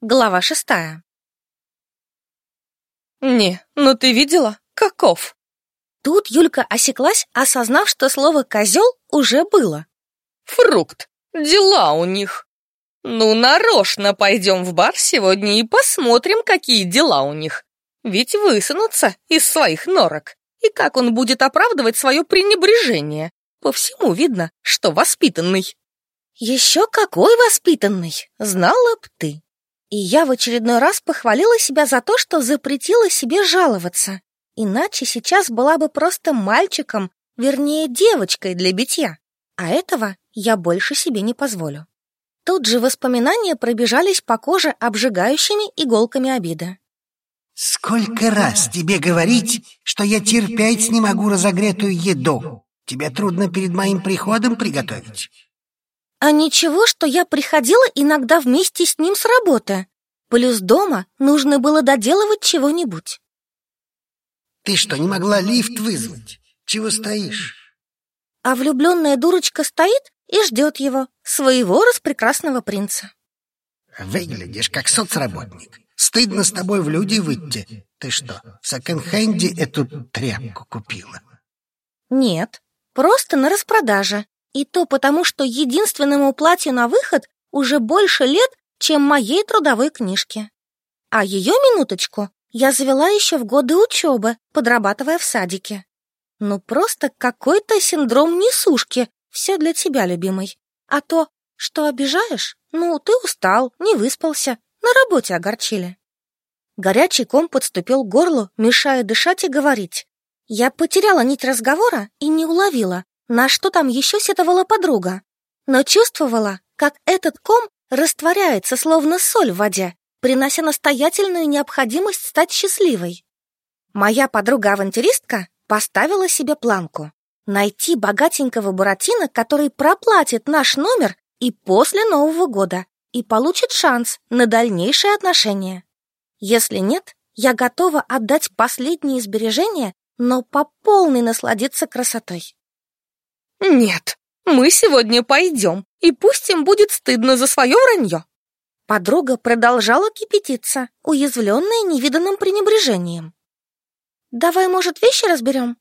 Глава шестая. «Не, ну ты видела? Каков?» Тут Юлька осеклась, осознав, что слово «козел» уже было. «Фрукт. Дела у них. Ну, нарочно пойдем в бар сегодня и посмотрим, какие дела у них. Ведь высунутся из своих норок. И как он будет оправдывать свое пренебрежение? По всему видно, что воспитанный». «Еще какой воспитанный! Знала б ты!» И я в очередной раз похвалила себя за то, что запретила себе жаловаться. Иначе сейчас была бы просто мальчиком, вернее, девочкой для битья. А этого я больше себе не позволю. Тут же воспоминания пробежались по коже обжигающими иголками обиды. «Сколько раз тебе говорить, что я терпеть не могу разогретую еду? Тебе трудно перед моим приходом приготовить?» А ничего, что я приходила иногда вместе с ним с работы. Плюс дома нужно было доделывать чего-нибудь. Ты что, не могла лифт вызвать? Чего стоишь? А влюбленная дурочка стоит и ждет его, своего распрекрасного принца. Выглядишь как соцработник. Стыдно с тобой в люди выйти. Ты что, в секонд-хенде эту тряпку купила? Нет, просто на распродаже. И то потому, что единственному платью на выход уже больше лет, чем моей трудовой книжке. А ее минуточку я завела еще в годы учебы, подрабатывая в садике. Ну просто какой-то синдром несушки, все для тебя, любимый. А то, что обижаешь, ну ты устал, не выспался, на работе огорчили. Горячий ком подступил к горлу, мешая дышать и говорить. Я потеряла нить разговора и не уловила, на что там еще сетовала подруга, но чувствовала, как этот ком растворяется, словно соль в воде, принося настоятельную необходимость стать счастливой. Моя подруга-авантюристка поставила себе планку — найти богатенького Буратино, который проплатит наш номер и после Нового года, и получит шанс на дальнейшие отношения. Если нет, я готова отдать последние сбережения, но по полной насладиться красотой. «Нет, мы сегодня пойдем, и пусть им будет стыдно за свое вранье». Подруга продолжала кипятиться, уязвленная невиданным пренебрежением. «Давай, может, вещи разберем?»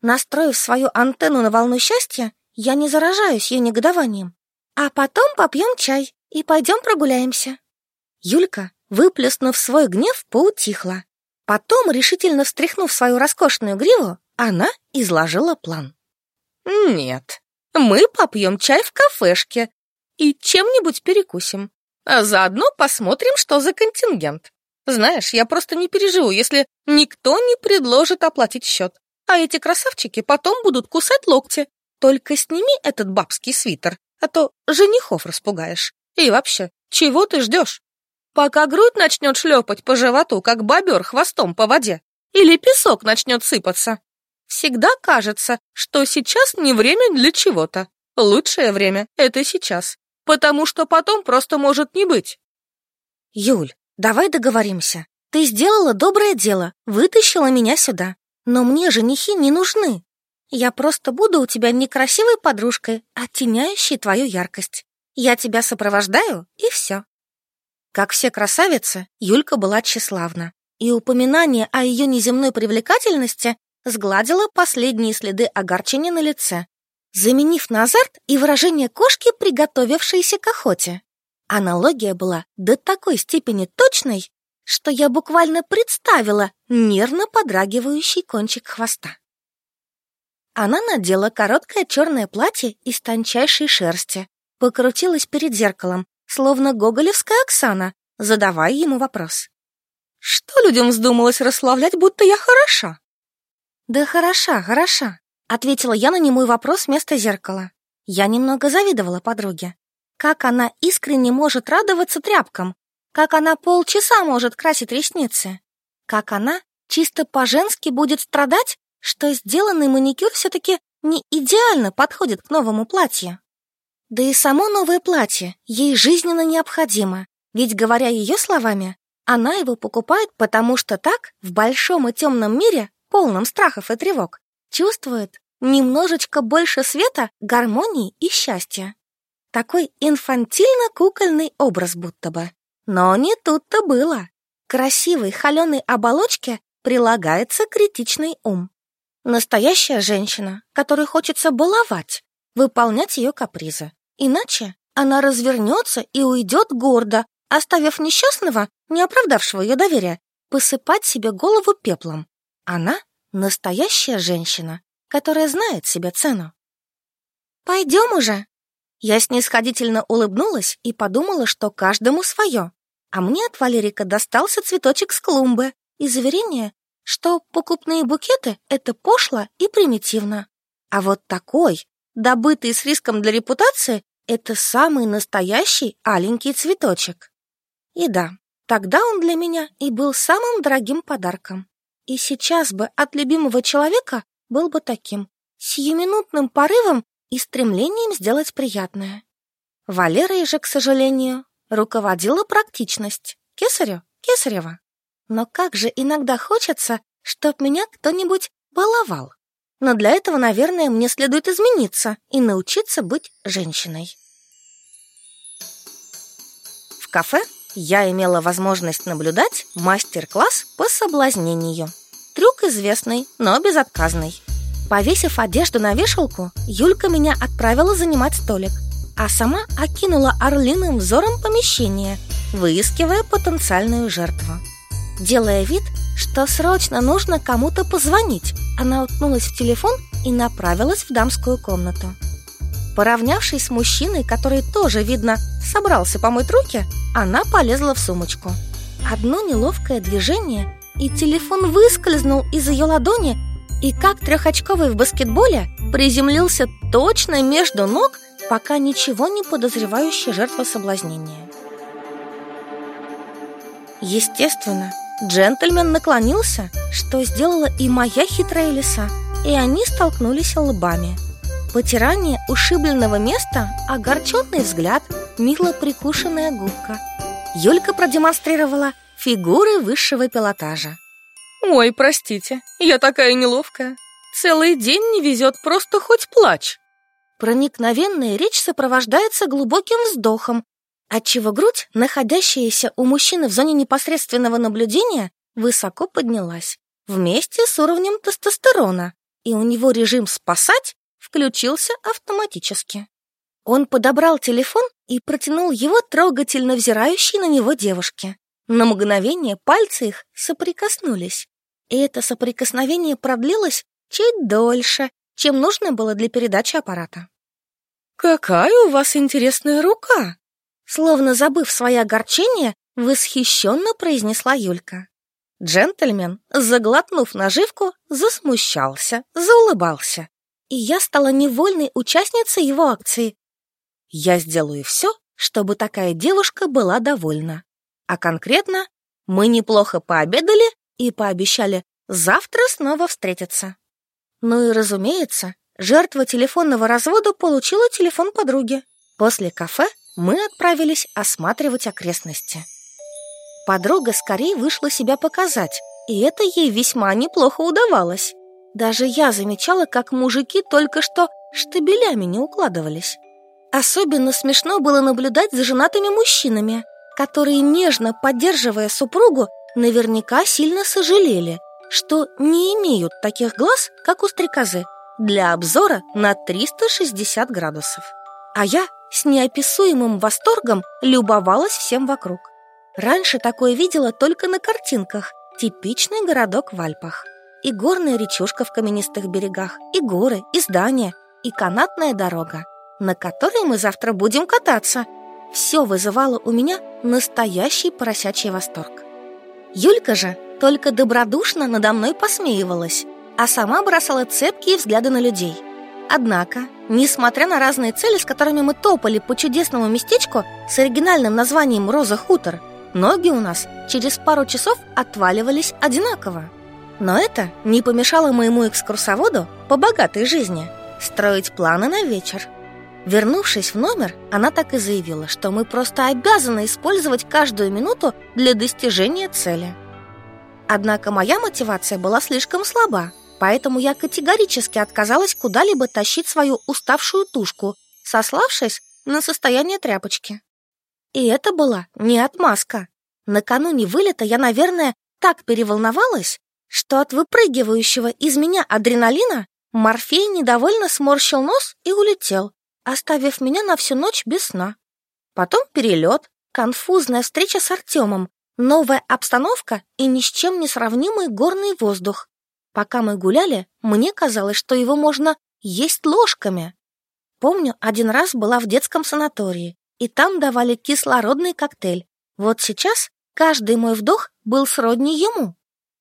Настроив свою антенну на волну счастья, я не заражаюсь ее негодованием. А потом попьем чай и пойдем прогуляемся. Юлька, выплеснув свой гнев, поутихла. Потом, решительно встряхнув свою роскошную гриву, она изложила план. «Нет, мы попьем чай в кафешке и чем-нибудь перекусим, а заодно посмотрим, что за контингент. Знаешь, я просто не переживу, если никто не предложит оплатить счет, а эти красавчики потом будут кусать локти. Только сними этот бабский свитер, а то женихов распугаешь. И вообще, чего ты ждешь? Пока грудь начнет шлепать по животу, как бобер хвостом по воде, или песок начнет сыпаться, Всегда кажется, что сейчас не время для чего-то. Лучшее время — это сейчас, потому что потом просто может не быть. Юль, давай договоримся. Ты сделала доброе дело, вытащила меня сюда. Но мне женихи не нужны. Я просто буду у тебя не красивой подружкой, оттеняющей твою яркость. Я тебя сопровождаю, и все. Как все красавицы, Юлька была тщеславна, и упоминание о ее неземной привлекательности сгладила последние следы огорчения на лице, заменив на и выражение кошки, приготовившейся к охоте. Аналогия была до такой степени точной, что я буквально представила нервно подрагивающий кончик хвоста. Она надела короткое черное платье из тончайшей шерсти, покрутилась перед зеркалом, словно гоголевская Оксана, задавая ему вопрос. «Что людям вздумалось расславлять, будто я хороша?» «Да хороша, хороша», — ответила я на немой вопрос вместо зеркала. Я немного завидовала подруге. Как она искренне может радоваться тряпкам? Как она полчаса может красить ресницы? Как она чисто по-женски будет страдать, что сделанный маникюр все-таки не идеально подходит к новому платью? Да и само новое платье ей жизненно необходимо, ведь, говоря ее словами, она его покупает, потому что так в большом и темном мире полном страхов и тревог, чувствует немножечко больше света, гармонии и счастья. Такой инфантильно-кукольный образ будто бы. Но не тут-то было. К красивой холеной оболочке прилагается критичный ум. Настоящая женщина, которой хочется баловать, выполнять ее капризы. Иначе она развернется и уйдет гордо, оставив несчастного, не оправдавшего ее доверия, посыпать себе голову пеплом. Она настоящая женщина, которая знает себе цену. «Пойдем уже!» Я снисходительно улыбнулась и подумала, что каждому свое. А мне от Валерика достался цветочек с клумбы и заверение, что покупные букеты — это пошло и примитивно. А вот такой, добытый с риском для репутации, это самый настоящий аленький цветочек. И да, тогда он для меня и был самым дорогим подарком. И сейчас бы от любимого человека был бы таким, сиюминутным порывом и стремлением сделать приятное. Валерой же, к сожалению, руководила практичность. Кесарю — Кесарева. Но как же иногда хочется, чтоб меня кто-нибудь баловал. Но для этого, наверное, мне следует измениться и научиться быть женщиной. В кафе я имела возможность наблюдать мастер-класс по соблазнению. Трюк известный, но безотказный. Повесив одежду на вешалку, Юлька меня отправила занимать столик, а сама окинула орлиным взором помещение, выискивая потенциальную жертву. Делая вид, что срочно нужно кому-то позвонить, она уткнулась в телефон и направилась в дамскую комнату. Поравнявшись с мужчиной, который тоже, видно, собрался помыть руки, она полезла в сумочку. Одно неловкое движение, и телефон выскользнул из ее ладони и, как трехочковый в баскетболе, приземлился точно между ног, пока ничего не подозревающая жертва соблазнения. Естественно, Джентльмен наклонился, что сделала и моя хитрая лиса, и они столкнулись лбами. Потирание ушибленного места, огорченный взгляд, мило прикушенная губка. Юлька продемонстрировала фигуры высшего пилотажа. «Ой, простите, я такая неловкая. Целый день не везет, просто хоть плачь». Проникновенная речь сопровождается глубоким вздохом, отчего грудь, находящаяся у мужчины в зоне непосредственного наблюдения, высоко поднялась вместе с уровнем тестостерона, и у него режим «спасать» включился автоматически. Он подобрал телефон и протянул его трогательно взирающей на него девушке. На мгновение пальцы их соприкоснулись, и это соприкосновение продлилось чуть дольше, чем нужно было для передачи аппарата. «Какая у вас интересная рука!» Словно забыв свое огорчение, восхищенно произнесла Юлька. Джентльмен, заглотнув наживку, засмущался, заулыбался. И я стала невольной участницей его акции. Я сделаю все, чтобы такая девушка была довольна. А конкретно, мы неплохо пообедали и пообещали завтра снова встретиться. Ну и разумеется, жертва телефонного развода получила телефон подруги. После кафе мы отправились осматривать окрестности. Подруга скорее вышла себя показать, и это ей весьма неплохо удавалось. Даже я замечала, как мужики только что штабелями не укладывались. Особенно смешно было наблюдать за женатыми мужчинами, которые, нежно поддерживая супругу, наверняка сильно сожалели, что не имеют таких глаз, как у стрекозы, для обзора на 360 градусов. А я с неописуемым восторгом любовалась всем вокруг. Раньше такое видела только на картинках. Типичный городок в Альпах. И горная речушка в каменистых берегах, и горы, и здания, и канатная дорога, на которой мы завтра будем кататься. Все вызывало у меня настоящий поросячий восторг. Юлька же только добродушно надо мной посмеивалась, а сама бросала цепкие взгляды на людей – Однако, несмотря на разные цели, с которыми мы топали по чудесному местечку с оригинальным названием «Роза Хутор», ноги у нас через пару часов отваливались одинаково. Но это не помешало моему экскурсоводу по богатой жизни строить планы на вечер. Вернувшись в номер, она так и заявила, что мы просто обязаны использовать каждую минуту для достижения цели. Однако моя мотивация была слишком слаба, Поэтому я категорически отказалась куда-либо тащить свою уставшую тушку, сославшись на состояние тряпочки. И это была не отмазка. Накануне вылета я, наверное, так переволновалась, что от выпрыгивающего из меня адреналина Морфей недовольно сморщил нос и улетел, оставив меня на всю ночь без сна. Потом перелет, конфузная встреча с Артемом, новая обстановка и ни с чем не сравнимый горный воздух. Пока мы гуляли, мне казалось, что его можно есть ложками. Помню, один раз была в детском санатории, и там давали кислородный коктейль. Вот сейчас каждый мой вдох был сродни ему.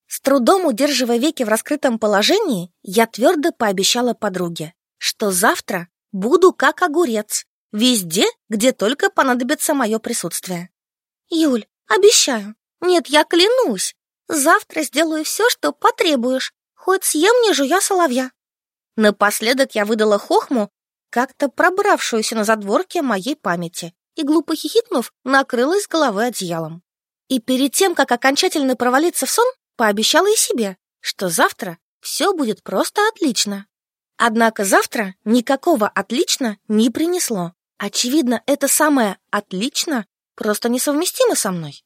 С трудом удерживая веки в раскрытом положении, я твердо пообещала подруге, что завтра буду как огурец, везде, где только понадобится мое присутствие. Юль, обещаю. Нет, я клянусь. Завтра сделаю все, что потребуешь, хоть съем не жуя соловья. Напоследок я выдала хохму, как-то пробравшуюся на задворке моей памяти, и, глупо хихикнув, накрылась головой одеялом. И перед тем, как окончательно провалиться в сон, пообещала и себе, что завтра все будет просто отлично. Однако завтра никакого «отлично» не принесло. Очевидно, это самое «отлично» просто несовместимо со мной.